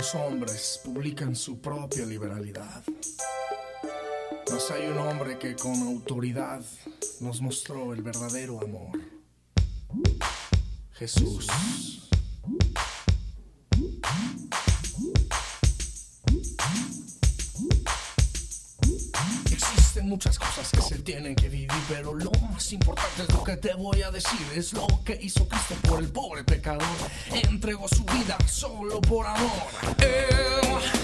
los hombres publican su propia liberalidad. Mas hay un hombre que con autoridad nos mostró el verdadero amor. Jesús. Existen muchas cosas que se tienen que vivir, pero lo más importante es lo que te voy a decir. Es lo que hizo Cristo por el pobre pecador. Entregó su vida solo por amor. Él,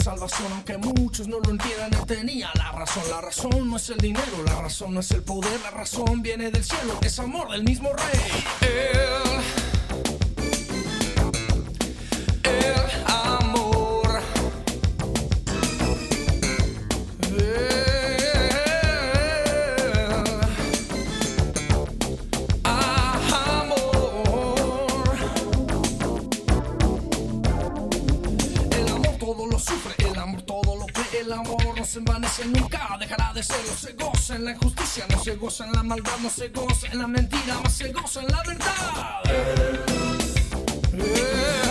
salvación, aunque muchos no lo entiendan, él tenía la razón. La razón no es el dinero, la razón no es el poder, la razón viene del cielo, es amor del mismo rey. Sufre, el amor todo lo cree, el amor no se envanece nunca, dejará de serlo, se goza en la injusticia, no se goza en la maldad, no se goza en la mentira, más se goza en la verdad. Si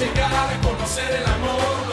llegar a conocer el amor,